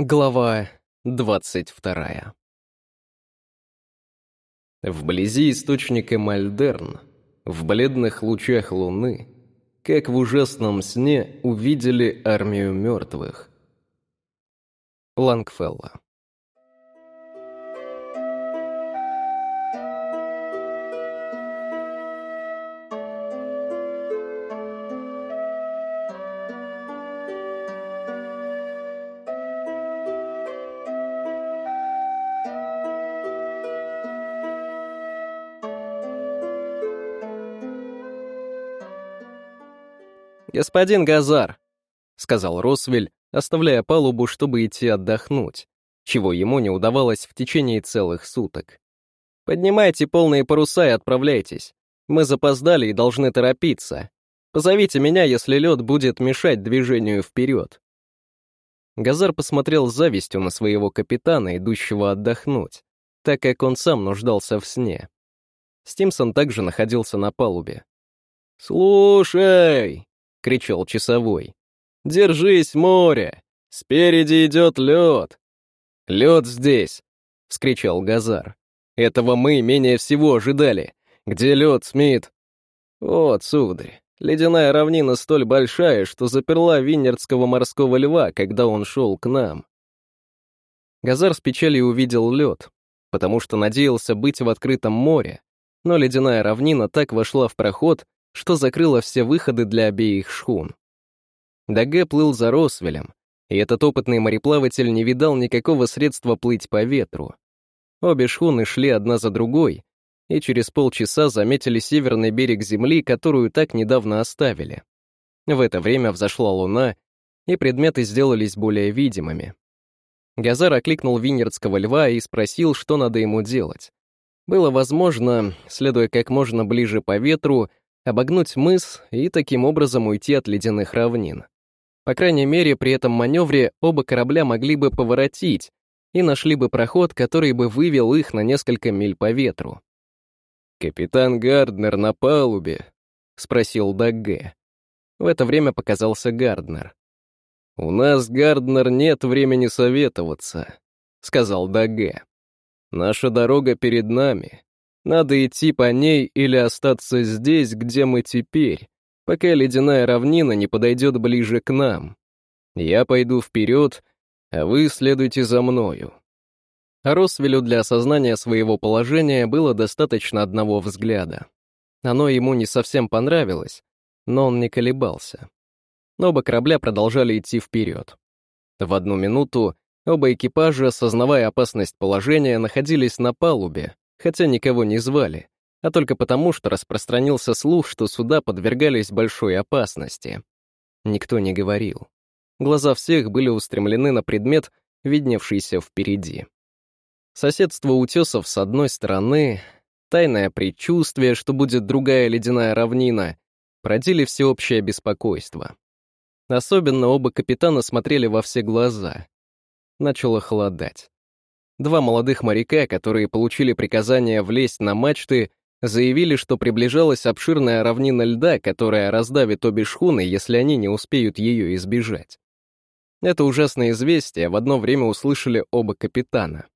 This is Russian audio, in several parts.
Глава двадцать вторая. Вблизи источника Мальдерн, в бледных лучах луны, как в ужасном сне увидели армию мертвых. Лангфелла. «Господин Газар», — сказал Росвель, оставляя палубу, чтобы идти отдохнуть, чего ему не удавалось в течение целых суток. «Поднимайте полные паруса и отправляйтесь. Мы запоздали и должны торопиться. Позовите меня, если лед будет мешать движению вперед». Газар посмотрел с завистью на своего капитана, идущего отдохнуть, так как он сам нуждался в сне. Стимсон также находился на палубе. «Слушай!» — кричал часовой. «Держись, море! Спереди идет лед!» «Лед здесь!» — вскричал Газар. «Этого мы менее всего ожидали. Где лед, Смит?» «Вот, сударь, ледяная равнина столь большая, что заперла Виннердского морского льва, когда он шел к нам». Газар с печалью увидел лед, потому что надеялся быть в открытом море, но ледяная равнина так вошла в проход, что закрыло все выходы для обеих шхун. Даге плыл за Росвелем, и этот опытный мореплаватель не видал никакого средства плыть по ветру. Обе шхуны шли одна за другой, и через полчаса заметили северный берег земли, которую так недавно оставили. В это время взошла луна, и предметы сделались более видимыми. Газар окликнул Винердского льва и спросил, что надо ему делать. Было возможно, следуя как можно ближе по ветру, обогнуть мыс и таким образом уйти от ледяных равнин. По крайней мере, при этом маневре оба корабля могли бы поворотить и нашли бы проход, который бы вывел их на несколько миль по ветру. «Капитан Гарднер на палубе?» — спросил Дагге. В это время показался Гарднер. «У нас, Гарднер, нет времени советоваться», — сказал Дагге. «Наша дорога перед нами. Надо идти по ней или остаться здесь, где мы теперь, пока ледяная равнина не подойдет ближе к нам. Я пойду вперед, а вы следуйте за мною. А Росвелю для осознания своего положения было достаточно одного взгляда. Оно ему не совсем понравилось, но он не колебался. Оба корабля продолжали идти вперед. В одну минуту оба экипажа, осознавая опасность положения, находились на палубе, хотя никого не звали, а только потому, что распространился слух, что суда подвергались большой опасности. Никто не говорил. Глаза всех были устремлены на предмет, видневшийся впереди. Соседство утесов с одной стороны, тайное предчувствие, что будет другая ледяная равнина, породили всеобщее беспокойство. Особенно оба капитана смотрели во все глаза. Начало холодать. Два молодых моряка, которые получили приказание влезть на мачты, заявили, что приближалась обширная равнина льда, которая раздавит обе шхуны, если они не успеют ее избежать. Это ужасное известие в одно время услышали оба капитана.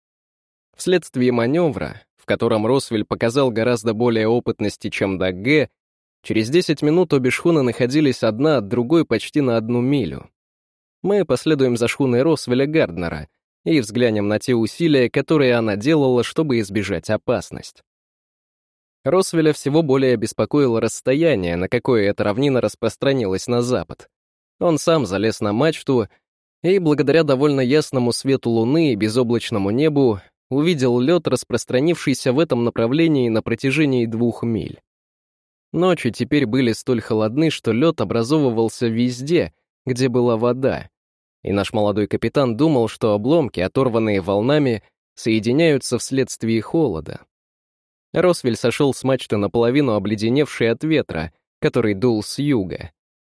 Вследствие маневра, в котором Росвель показал гораздо более опытности, чем Дагге, через 10 минут обе шхуны находились одна от другой почти на одну милю. Мы последуем за шхуной Росвеля Гарднера — и взглянем на те усилия, которые она делала, чтобы избежать опасность. Росвеля всего более беспокоило расстояние, на какое эта равнина распространилась на запад. Он сам залез на мачту и, благодаря довольно ясному свету луны и безоблачному небу, увидел лед, распространившийся в этом направлении на протяжении двух миль. Ночи теперь были столь холодны, что лед образовывался везде, где была вода, и наш молодой капитан думал, что обломки, оторванные волнами, соединяются вследствие холода. Росвель сошел с мачты наполовину обледеневший от ветра, который дул с юга.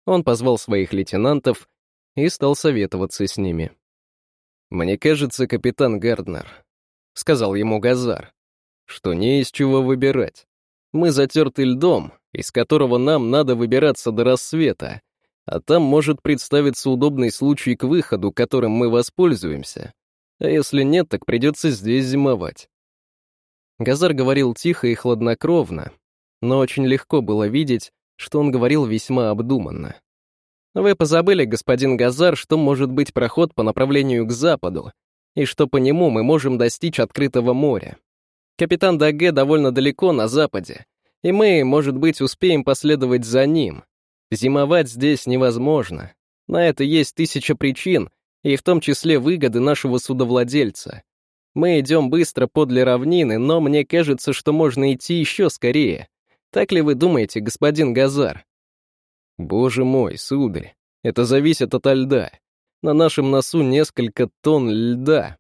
Он позвал своих лейтенантов и стал советоваться с ними. «Мне кажется, капитан Гарднер», — сказал ему Газар, «что не из чего выбирать. Мы затерты льдом, из которого нам надо выбираться до рассвета, А там может представиться удобный случай к выходу, которым мы воспользуемся. А если нет, так придется здесь зимовать. Газар говорил тихо и хладнокровно, но очень легко было видеть, что он говорил весьма обдуманно. Вы позабыли, господин Газар, что может быть проход по направлению к западу, и что по нему мы можем достичь открытого моря. Капитан Даге довольно далеко на западе, и мы, может быть, успеем последовать за ним. Зимовать здесь невозможно. На это есть тысяча причин, и в том числе выгоды нашего судовладельца. Мы идем быстро подле равнины, но мне кажется, что можно идти еще скорее. Так ли вы думаете, господин Газар? Боже мой, сударь, это зависит от льда. На нашем носу несколько тонн льда.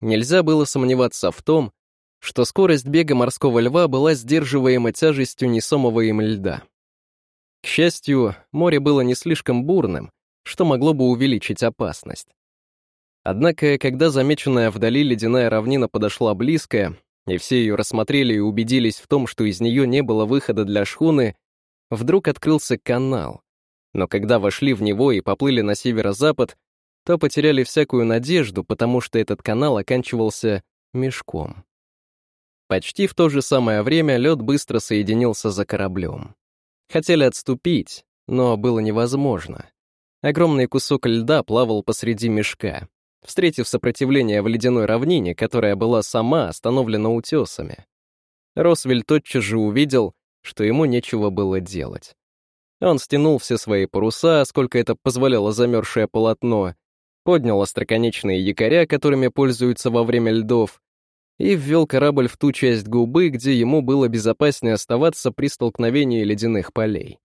Нельзя было сомневаться в том, что скорость бега морского льва была сдерживаема тяжестью несомого им льда. К счастью, море было не слишком бурным, что могло бы увеличить опасность. Однако, когда замеченная вдали ледяная равнина подошла близко, и все ее рассмотрели и убедились в том, что из нее не было выхода для шхуны, вдруг открылся канал. Но когда вошли в него и поплыли на северо-запад, то потеряли всякую надежду, потому что этот канал оканчивался мешком. Почти в то же самое время лед быстро соединился за кораблем. Хотели отступить, но было невозможно. Огромный кусок льда плавал посреди мешка, встретив сопротивление в ледяной равнине, которая была сама остановлена утесами. Росвель тотчас же увидел, что ему нечего было делать. Он стянул все свои паруса, сколько это позволяло замерзшее полотно, поднял остроконечные якоря, которыми пользуются во время льдов, и ввел корабль в ту часть губы, где ему было безопаснее оставаться при столкновении ледяных полей.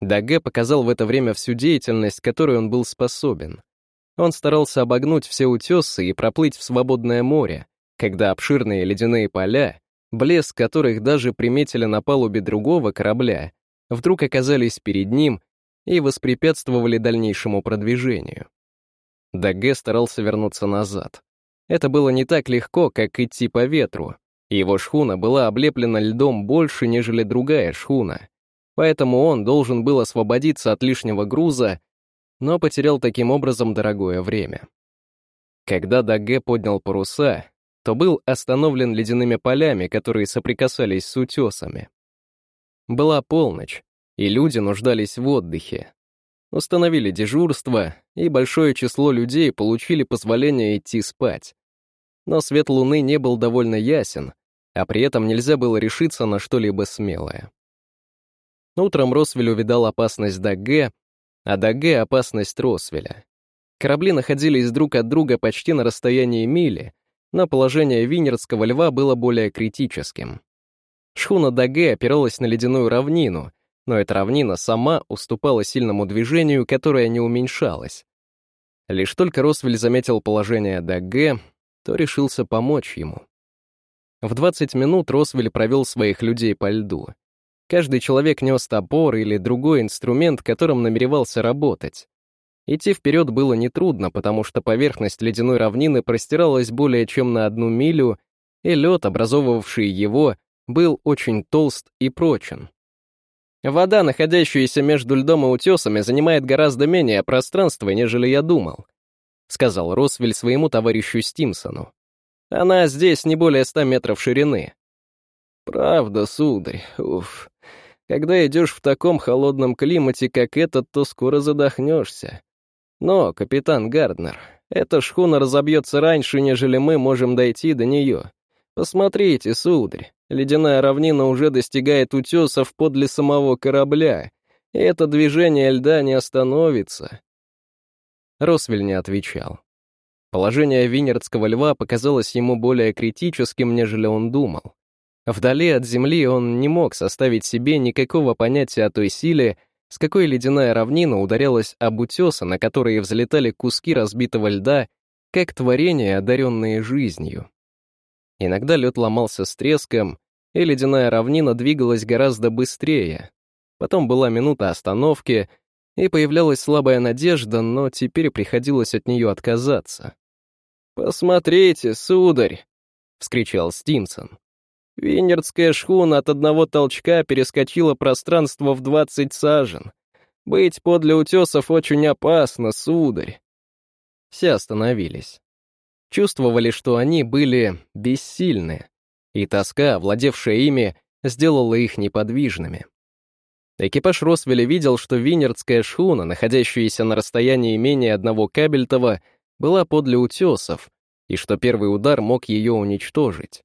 Даге показал в это время всю деятельность, которой он был способен. Он старался обогнуть все утесы и проплыть в свободное море, когда обширные ледяные поля, блеск которых даже приметили на палубе другого корабля, вдруг оказались перед ним и воспрепятствовали дальнейшему продвижению. Даге старался вернуться назад. Это было не так легко, как идти по ветру. Его шхуна была облеплена льдом больше, нежели другая шхуна. Поэтому он должен был освободиться от лишнего груза, но потерял таким образом дорогое время. Когда Даге поднял паруса, то был остановлен ледяными полями, которые соприкасались с утесами. Была полночь, и люди нуждались в отдыхе. Установили дежурство, и большое число людей получили позволение идти спать. Но свет луны не был довольно ясен, а при этом нельзя было решиться на что-либо смелое. Утром Росвель увидал опасность Даге, а Даге — опасность Росвеля. Корабли находились друг от друга почти на расстоянии мили, но положение Винерского льва было более критическим. Шхуна Даге опиралась на ледяную равнину, но эта равнина сама уступала сильному движению, которое не уменьшалось. Лишь только Росвель заметил положение Даге, то решился помочь ему. В 20 минут Росвель провел своих людей по льду. Каждый человек нес топор или другой инструмент, которым намеревался работать. Идти вперед было нетрудно, потому что поверхность ледяной равнины простиралась более чем на одну милю, и лед, образовывавший его, был очень толст и прочен. Вода, находящаяся между льдом и утесами, занимает гораздо менее пространства, нежели я думал», — сказал Росвель своему товарищу Стимсону. «Она здесь не более ста метров ширины». «Правда, сударь, уф. Когда идешь в таком холодном климате, как этот, то скоро задохнешься. Но, капитан Гарднер, эта шхуна разобьется раньше, нежели мы можем дойти до нее. Посмотрите, сударь, ледяная равнина уже достигает утесов подле самого корабля, и это движение льда не остановится. Росвель не отвечал. Положение Винердского льва показалось ему более критическим, нежели он думал. Вдали от земли он не мог составить себе никакого понятия о той силе, с какой ледяная равнина ударялась об утесы, на которые взлетали куски разбитого льда, как творения, одаренные жизнью. Иногда лед ломался с треском, и ледяная равнина двигалась гораздо быстрее. Потом была минута остановки, и появлялась слабая надежда, но теперь приходилось от нее отказаться. «Посмотрите, сударь!» — вскричал Стимсон. Винердская шхуна от одного толчка перескочила пространство в двадцать сажен. Быть подле утесов очень опасно, сударь. Все остановились. Чувствовали, что они были бессильны, и тоска, владевшая ими, сделала их неподвижными. Экипаж Росвеля видел, что винердская шхуна, находящаяся на расстоянии менее одного кабельтова, была подле утесов, и что первый удар мог ее уничтожить.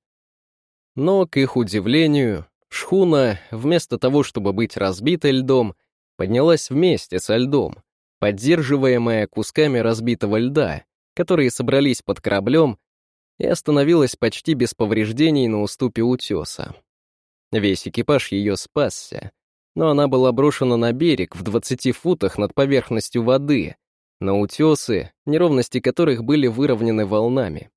Но, к их удивлению, шхуна, вместо того, чтобы быть разбитой льдом, поднялась вместе со льдом, поддерживаемая кусками разбитого льда, которые собрались под кораблем, и остановилась почти без повреждений на уступе утеса. Весь экипаж ее спасся, но она была брошена на берег в 20 футах над поверхностью воды, на утесы, неровности которых были выровнены волнами.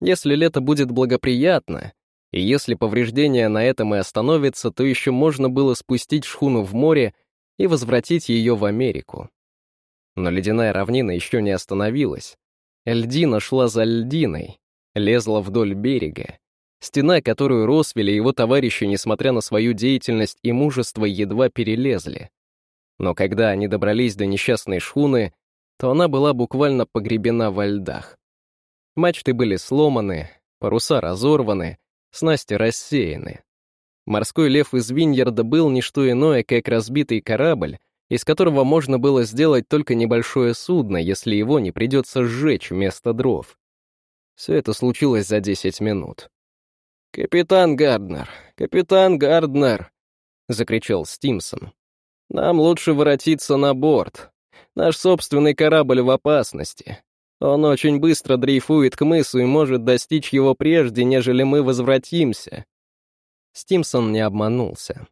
Если лето будет благоприятно, и если повреждение на этом и остановится, то еще можно было спустить шхуну в море и возвратить ее в Америку. Но ледяная равнина еще не остановилась. Льдина шла за льдиной, лезла вдоль берега. Стена, которую Росвель и его товарищи, несмотря на свою деятельность и мужество, едва перелезли. Но когда они добрались до несчастной шхуны, то она была буквально погребена во льдах. Мачты были сломаны, паруса разорваны, снасти рассеяны. Морской лев из Виньерда был не что иное, как разбитый корабль, из которого можно было сделать только небольшое судно, если его не придется сжечь вместо дров. Все это случилось за 10 минут. «Капитан Гарднер! Капитан Гарднер!» — закричал Стимсон. «Нам лучше воротиться на борт. Наш собственный корабль в опасности. Он очень быстро дрейфует к мысу и может достичь его прежде, нежели мы возвратимся». Стимсон не обманулся.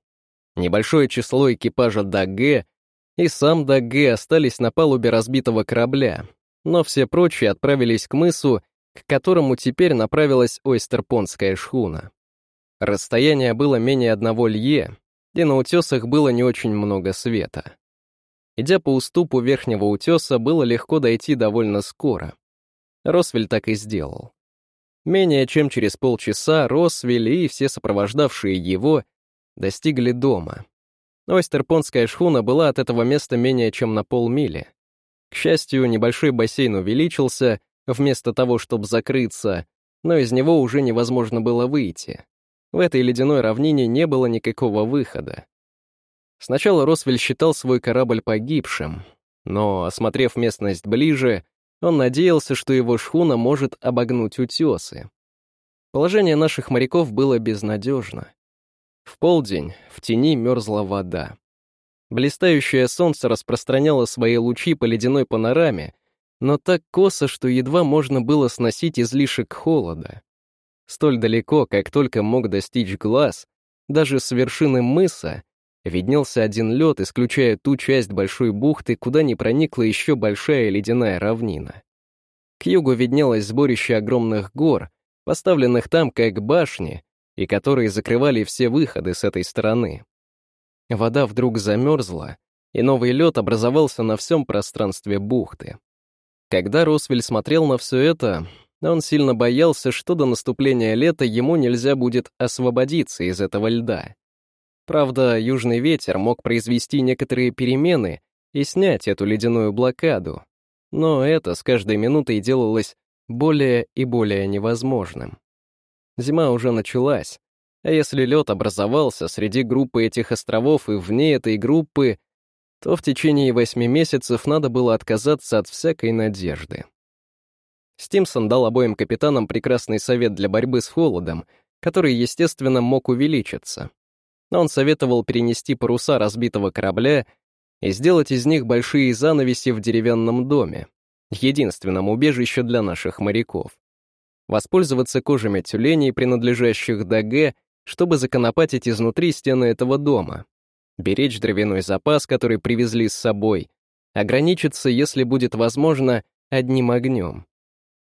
Небольшое число экипажа Даге и сам Даге остались на палубе разбитого корабля, но все прочие отправились к мысу, к которому теперь направилась ойстерпонская шхуна. Расстояние было менее одного лье, и на утесах было не очень много света. Идя по уступу верхнего утеса, было легко дойти довольно скоро. Росвель так и сделал. Менее чем через полчаса Росвель и все сопровождавшие его достигли дома. Ойстерпонская шхуна была от этого места менее чем на полмили. К счастью, небольшой бассейн увеличился, вместо того, чтобы закрыться, но из него уже невозможно было выйти. В этой ледяной равнине не было никакого выхода. Сначала Росвель считал свой корабль погибшим, но, осмотрев местность ближе, он надеялся, что его шхуна может обогнуть утесы. Положение наших моряков было безнадежно. В полдень в тени мерзла вода. Блистающее солнце распространяло свои лучи по ледяной панораме, но так косо, что едва можно было сносить излишек холода. Столь далеко, как только мог достичь глаз, даже с вершины мыса, Виднелся один лед, исключая ту часть большой бухты, куда не проникла еще большая ледяная равнина. К югу виднелось сборище огромных гор, поставленных там как башни, и которые закрывали все выходы с этой стороны. Вода вдруг замерзла, и новый лед образовался на всем пространстве бухты. Когда Росвель смотрел на все это, он сильно боялся, что до наступления лета ему нельзя будет освободиться из этого льда. Правда, южный ветер мог произвести некоторые перемены и снять эту ледяную блокаду, но это с каждой минутой делалось более и более невозможным. Зима уже началась, а если лед образовался среди группы этих островов и вне этой группы, то в течение восьми месяцев надо было отказаться от всякой надежды. Стимсон дал обоим капитанам прекрасный совет для борьбы с холодом, который, естественно, мог увеличиться но он советовал перенести паруса разбитого корабля и сделать из них большие занавеси в деревянном доме, единственном убежище для наших моряков. Воспользоваться кожами тюленей, принадлежащих ДГ, чтобы законопатить изнутри стены этого дома, беречь дровяной запас, который привезли с собой, ограничиться, если будет возможно, одним огнем.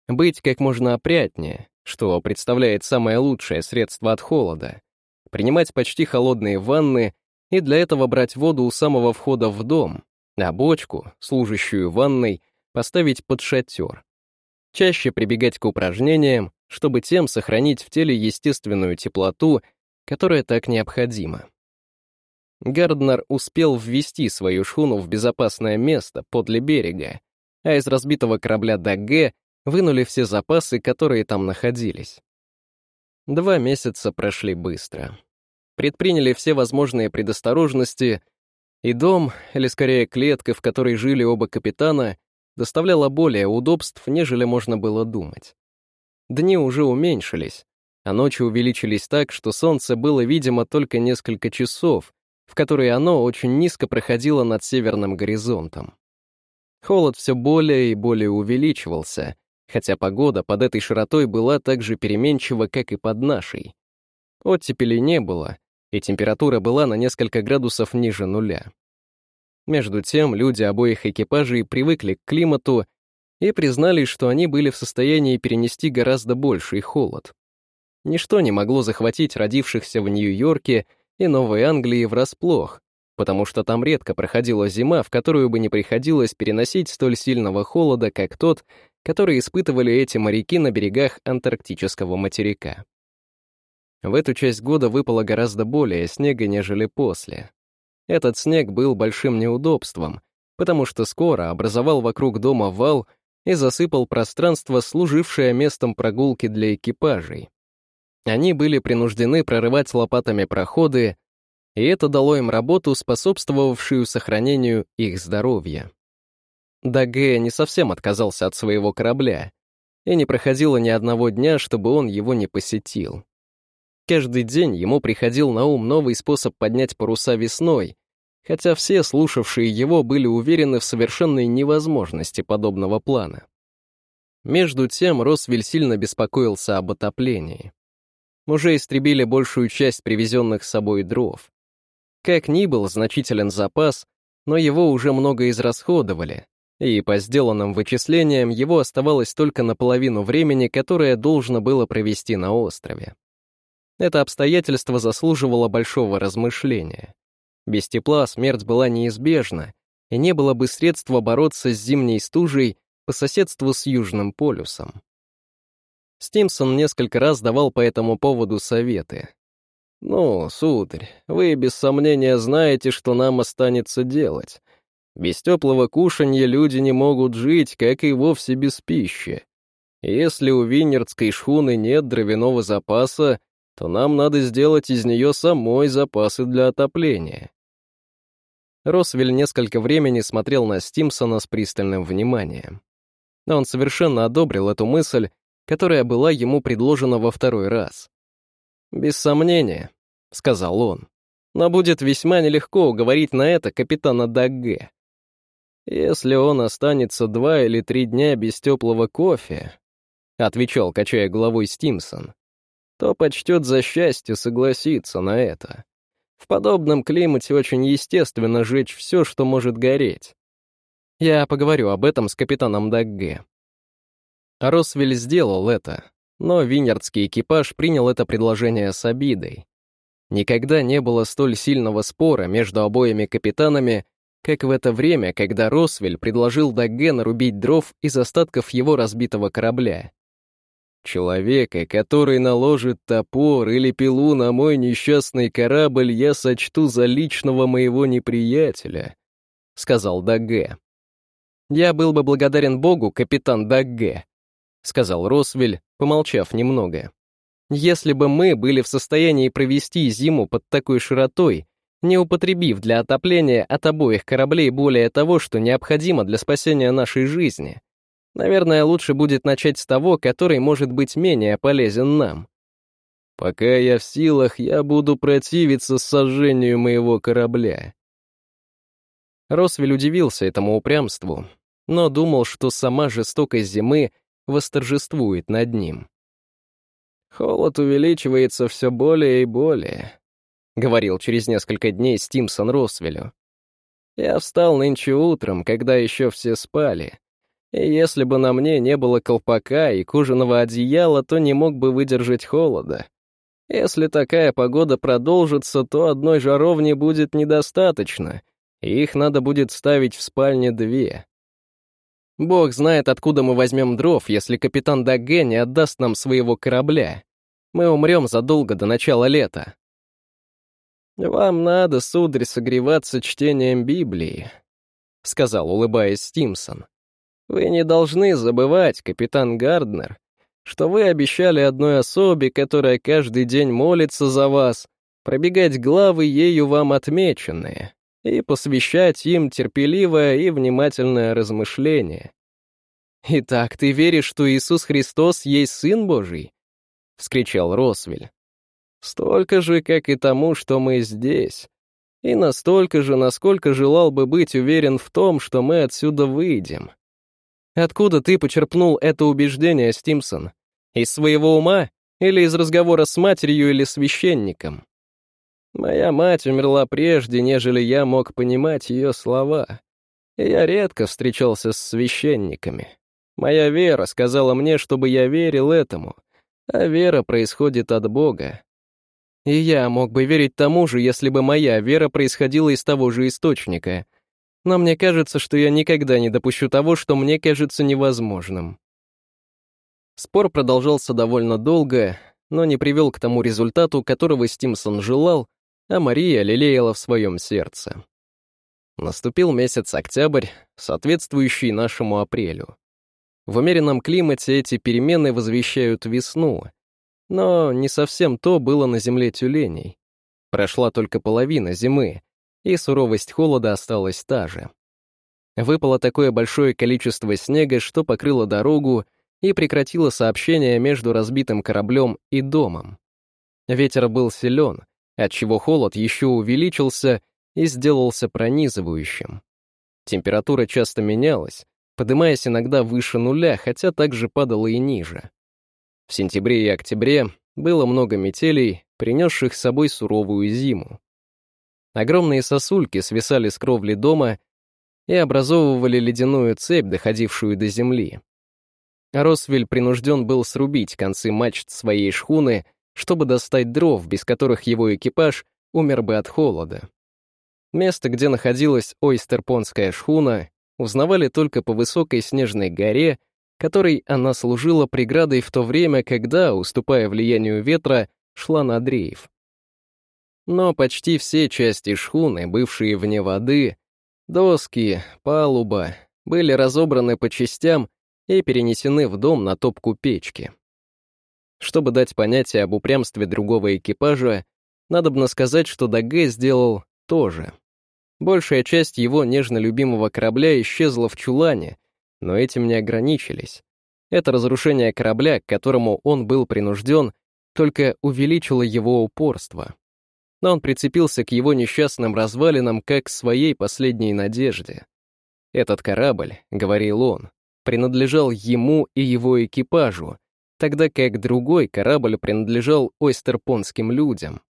Быть как можно опрятнее, что представляет самое лучшее средство от холода принимать почти холодные ванны и для этого брать воду у самого входа в дом, а бочку, служащую ванной, поставить под шатер. Чаще прибегать к упражнениям, чтобы тем сохранить в теле естественную теплоту, которая так необходима. Гарднер успел ввести свою шхуну в безопасное место подле берега, а из разбитого корабля Даге вынули все запасы, которые там находились. Два месяца прошли быстро. Предприняли все возможные предосторожности, и дом, или скорее клетка, в которой жили оба капитана, доставляла более удобств, нежели можно было думать. Дни уже уменьшились, а ночи увеличились так, что солнце было видимо только несколько часов, в которые оно очень низко проходило над северным горизонтом. Холод все более и более увеличивался, хотя погода под этой широтой была так же переменчива, как и под нашей. Оттепели не было, и температура была на несколько градусов ниже нуля. Между тем, люди обоих экипажей привыкли к климату и признались, что они были в состоянии перенести гораздо больший холод. Ничто не могло захватить родившихся в Нью-Йорке и Новой Англии врасплох, потому что там редко проходила зима, в которую бы не приходилось переносить столь сильного холода, как тот, который испытывали эти моряки на берегах антарктического материка. В эту часть года выпало гораздо более снега, нежели после. Этот снег был большим неудобством, потому что скоро образовал вокруг дома вал и засыпал пространство, служившее местом прогулки для экипажей. Они были принуждены прорывать лопатами проходы, и это дало им работу, способствовавшую сохранению их здоровья. Даге не совсем отказался от своего корабля, и не проходило ни одного дня, чтобы он его не посетил. Каждый день ему приходил на ум новый способ поднять паруса весной, хотя все слушавшие его были уверены в совершенной невозможности подобного плана. Между тем Росвель сильно беспокоился об отоплении уже истребили большую часть привезенных с собой дров. Как ни был значителен запас, но его уже много израсходовали, и по сделанным вычислениям его оставалось только наполовину времени, которое должно было провести на острове. Это обстоятельство заслуживало большого размышления. Без тепла смерть была неизбежна, и не было бы средства бороться с зимней стужей по соседству с Южным полюсом. Стимсон несколько раз давал по этому поводу советы. «Ну, сударь, вы без сомнения знаете, что нам останется делать. Без теплого кушанья люди не могут жить, как и вовсе без пищи. Если у винердской шхуны нет дровяного запаса, то нам надо сделать из нее самой запасы для отопления». Росвель несколько времени смотрел на Стимсона с пристальным вниманием. Он совершенно одобрил эту мысль которая была ему предложена во второй раз. «Без сомнения», — сказал он, — «но будет весьма нелегко уговорить на это капитана Дагге. Если он останется два или три дня без теплого кофе», — отвечал, качая головой Стимсон, то почтет за счастье согласиться на это. В подобном климате очень естественно жечь все, что может гореть. Я поговорю об этом с капитаном Дагге. Росвель сделал это, но винердский экипаж принял это предложение с обидой. Никогда не было столь сильного спора между обоими капитанами, как в это время, когда Росвель предложил Дагге нарубить дров из остатков его разбитого корабля. «Человека, который наложит топор или пилу на мой несчастный корабль, я сочту за личного моего неприятеля», — сказал Дагге. «Я был бы благодарен Богу, капитан Дагге, сказал Росвель, помолчав немного. «Если бы мы были в состоянии провести зиму под такой широтой, не употребив для отопления от обоих кораблей более того, что необходимо для спасения нашей жизни, наверное, лучше будет начать с того, который может быть менее полезен нам. Пока я в силах, я буду противиться сожжению моего корабля». Росвель удивился этому упрямству, но думал, что сама жестокость зимы восторжествует над ним. «Холод увеличивается все более и более», — говорил через несколько дней Стимсон Росвелю. «Я встал нынче утром, когда еще все спали, если бы на мне не было колпака и кожаного одеяла, то не мог бы выдержать холода. Если такая погода продолжится, то одной жаровни будет недостаточно, и их надо будет ставить в спальне две. Бог знает, откуда мы возьмем дров, если капитан Даге не отдаст нам своего корабля. Мы умрем задолго до начала лета. «Вам надо, сударь, согреваться чтением Библии», — сказал, улыбаясь Стимсон. «Вы не должны забывать, капитан Гарднер, что вы обещали одной особе, которая каждый день молится за вас, пробегать главы ею вам отмеченные и посвящать им терпеливое и внимательное размышление. «Итак, ты веришь, что Иисус Христос есть Сын Божий?» — вскричал Росвель. Столько же, как и тому, что мы здесь. И настолько же, насколько желал бы быть уверен в том, что мы отсюда выйдем. Откуда ты почерпнул это убеждение, Стимсон? Из своего ума или из разговора с матерью или священником? Моя мать умерла прежде, нежели я мог понимать ее слова. И я редко встречался с священниками. Моя вера сказала мне, чтобы я верил этому, а вера происходит от Бога. И я мог бы верить тому же, если бы моя вера происходила из того же источника. Но мне кажется, что я никогда не допущу того, что мне кажется невозможным. Спор продолжался довольно долго, но не привел к тому результату, которого Стимсон желал, а Мария лелеяла в своем сердце. Наступил месяц октябрь, соответствующий нашему апрелю. В умеренном климате эти перемены возвещают весну, но не совсем то было на земле тюленей. Прошла только половина зимы, и суровость холода осталась та же. Выпало такое большое количество снега, что покрыло дорогу и прекратило сообщение между разбитым кораблем и домом. Ветер был силен, отчего холод еще увеличился и сделался пронизывающим. Температура часто менялась, поднимаясь иногда выше нуля, хотя также падала и ниже. В сентябре и октябре было много метелей, принесших с собой суровую зиму. Огромные сосульки свисали с кровли дома и образовывали ледяную цепь, доходившую до земли. Росвель принужден был срубить концы мачт своей шхуны, чтобы достать дров, без которых его экипаж умер бы от холода. Место, где находилась ойстерпонская шхуна, узнавали только по высокой снежной горе, которой она служила преградой в то время, когда, уступая влиянию ветра, шла на дрейф. Но почти все части шхуны, бывшие вне воды, доски, палуба, были разобраны по частям и перенесены в дом на топку печки. Чтобы дать понятие об упрямстве другого экипажа, надобно сказать, что Даге сделал то же. Большая часть его нежно любимого корабля исчезла в чулане, но этим не ограничились. Это разрушение корабля, к которому он был принужден, только увеличило его упорство. Но он прицепился к его несчастным развалинам как к своей последней надежде. «Этот корабль», — говорил он, — принадлежал ему и его экипажу, тогда как другой корабль принадлежал ойстерпонским людям.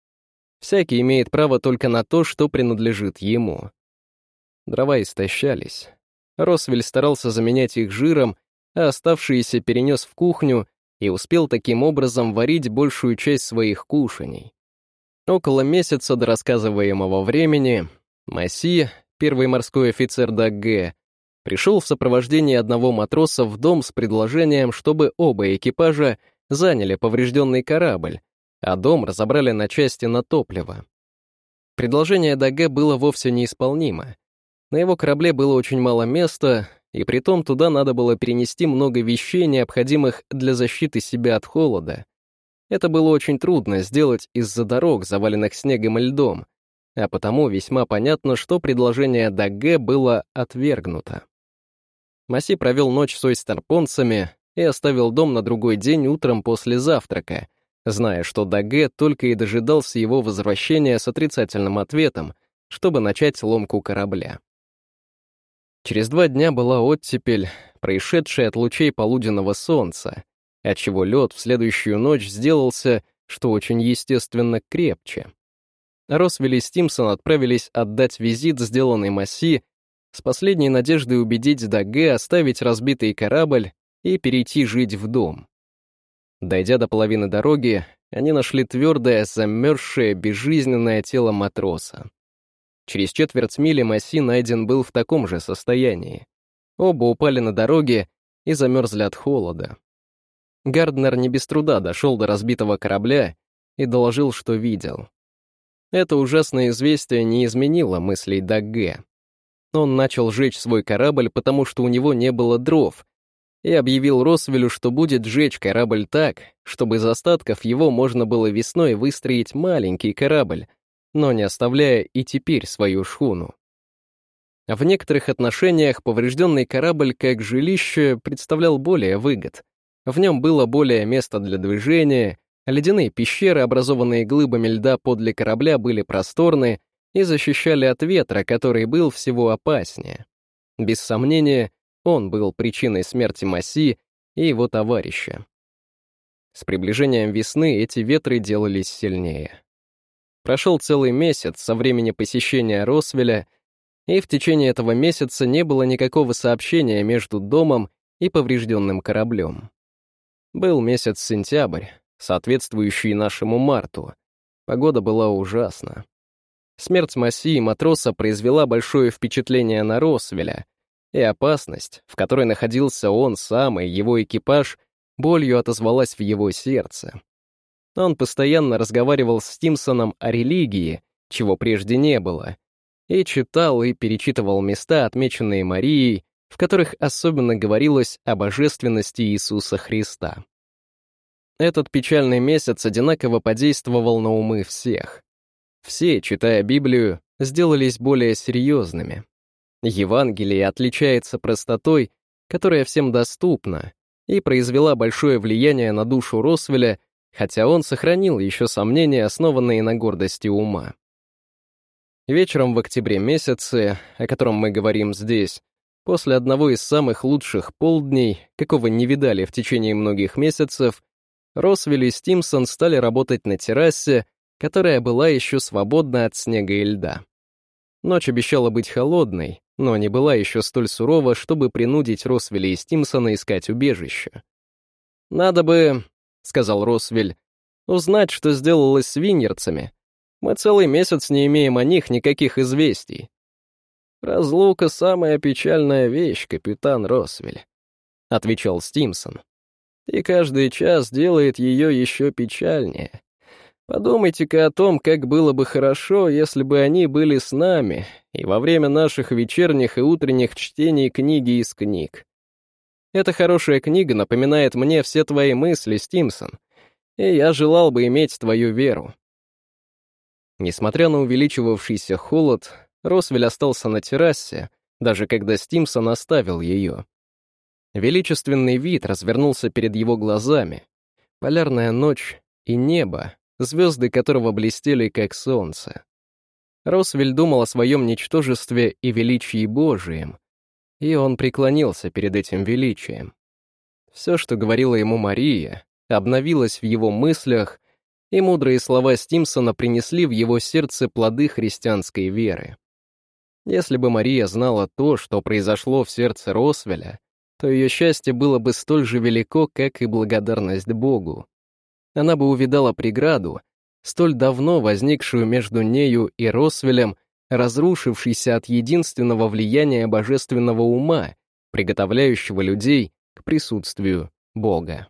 Всякий имеет право только на то, что принадлежит ему. Дрова истощались. Росвель старался заменять их жиром, а оставшиеся перенес в кухню и успел таким образом варить большую часть своих кушаний. Около месяца до рассказываемого времени Масси, первый морской офицер ДАГ, пришел в сопровождении одного матроса в дом с предложением, чтобы оба экипажа заняли поврежденный корабль, а дом разобрали на части на топливо. Предложение ДАГ было вовсе неисполнимо. На его корабле было очень мало места, и притом туда надо было перенести много вещей, необходимых для защиты себя от холода. Это было очень трудно сделать из-за дорог, заваленных снегом и льдом, а потому весьма понятно, что предложение Даге было отвергнуто. Маси провел ночь с ойстерпонцами и оставил дом на другой день утром после завтрака, зная, что Даге только и дожидался его возвращения с отрицательным ответом, чтобы начать ломку корабля. Через два дня была оттепель, происшедшая от лучей полуденного солнца, отчего лед в следующую ночь сделался, что очень естественно, крепче. Росвелл и Стимсон отправились отдать визит сделанной Масси с последней надеждой убедить Даге оставить разбитый корабль и перейти жить в дом. Дойдя до половины дороги, они нашли твердое, замерзшее, безжизненное тело матроса. Через четверть мили Масси найден был в таком же состоянии. Оба упали на дороге и замерзли от холода. Гарднер не без труда дошел до разбитого корабля и доложил, что видел. Это ужасное известие не изменило мыслей Дагге. Он начал жечь свой корабль, потому что у него не было дров, и объявил Росвелю, что будет жечь корабль так, чтобы из остатков его можно было весной выстроить маленький корабль, но не оставляя и теперь свою шхуну. В некоторых отношениях поврежденный корабль как жилище представлял более выгод. В нем было более места для движения, ледяные пещеры, образованные глыбами льда подле корабля, были просторны и защищали от ветра, который был всего опаснее. Без сомнения, он был причиной смерти Маси и его товарища. С приближением весны эти ветры делались сильнее. Прошел целый месяц со времени посещения Росвеля, и в течение этого месяца не было никакого сообщения между домом и поврежденным кораблем. Был месяц сентябрь, соответствующий нашему марту. Погода была ужасна. Смерть Масси и матроса произвела большое впечатление на Росвеля, и опасность, в которой находился он сам и его экипаж, болью отозвалась в его сердце. Он постоянно разговаривал с Стимсоном о религии, чего прежде не было, и читал и перечитывал места, отмеченные Марией, в которых особенно говорилось о божественности Иисуса Христа. Этот печальный месяц одинаково подействовал на умы всех. Все, читая Библию, сделались более серьезными. Евангелие отличается простотой, которая всем доступна, и произвела большое влияние на душу Росвеля, хотя он сохранил еще сомнения, основанные на гордости ума. Вечером в октябре месяце, о котором мы говорим здесь, после одного из самых лучших полдней, какого не видали в течение многих месяцев, Росвелл и Стимсон стали работать на террасе, которая была еще свободна от снега и льда. Ночь обещала быть холодной, но не была еще столь сурова, чтобы принудить Росвеля и Стимсона искать убежище. «Надо бы», — сказал Росвель, — «узнать, что сделалось с виньерцами, мы целый месяц не имеем о них никаких известий. «Разлука — самая печальная вещь, капитан Росвель», — отвечал Стимсон. «И каждый час делает ее еще печальнее. Подумайте-ка о том, как было бы хорошо, если бы они были с нами и во время наших вечерних и утренних чтений книги из книг. Эта хорошая книга напоминает мне все твои мысли, Стимсон, и я желал бы иметь твою веру. Несмотря на увеличивавшийся холод, Росвель остался на террасе, даже когда Стимсон оставил ее. Величественный вид развернулся перед его глазами. Полярная ночь и небо, звезды которого блестели как солнце. Росвель думал о своем ничтожестве и величии Божием, и он преклонился перед этим величием. Все, что говорила ему Мария, обновилось в его мыслях и мудрые слова Стимсона принесли в его сердце плоды христианской веры. Если бы Мария знала то, что произошло в сердце Росвеля, то ее счастье было бы столь же велико, как и благодарность Богу. Она бы увидала преграду, столь давно возникшую между нею и Росвелем, разрушившейся от единственного влияния божественного ума, приготовляющего людей к присутствию Бога.